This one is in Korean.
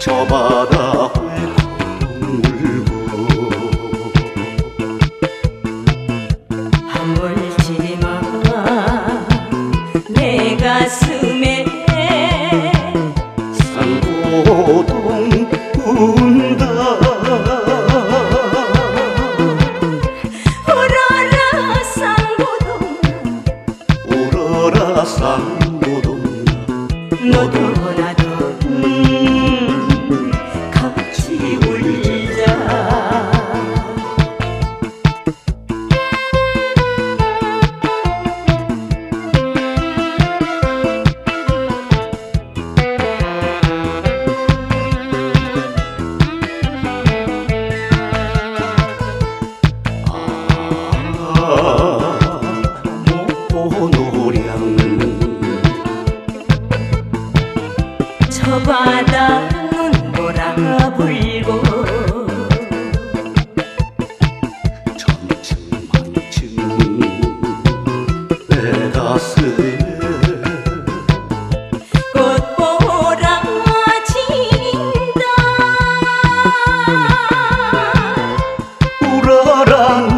저 바다 울고 한물지마. 내 가슴에 kaslanmadım Ne kadar 노량 저 바다는 몰아불고 천층 만층 내 가슴에 꽃보라 진다. 우러라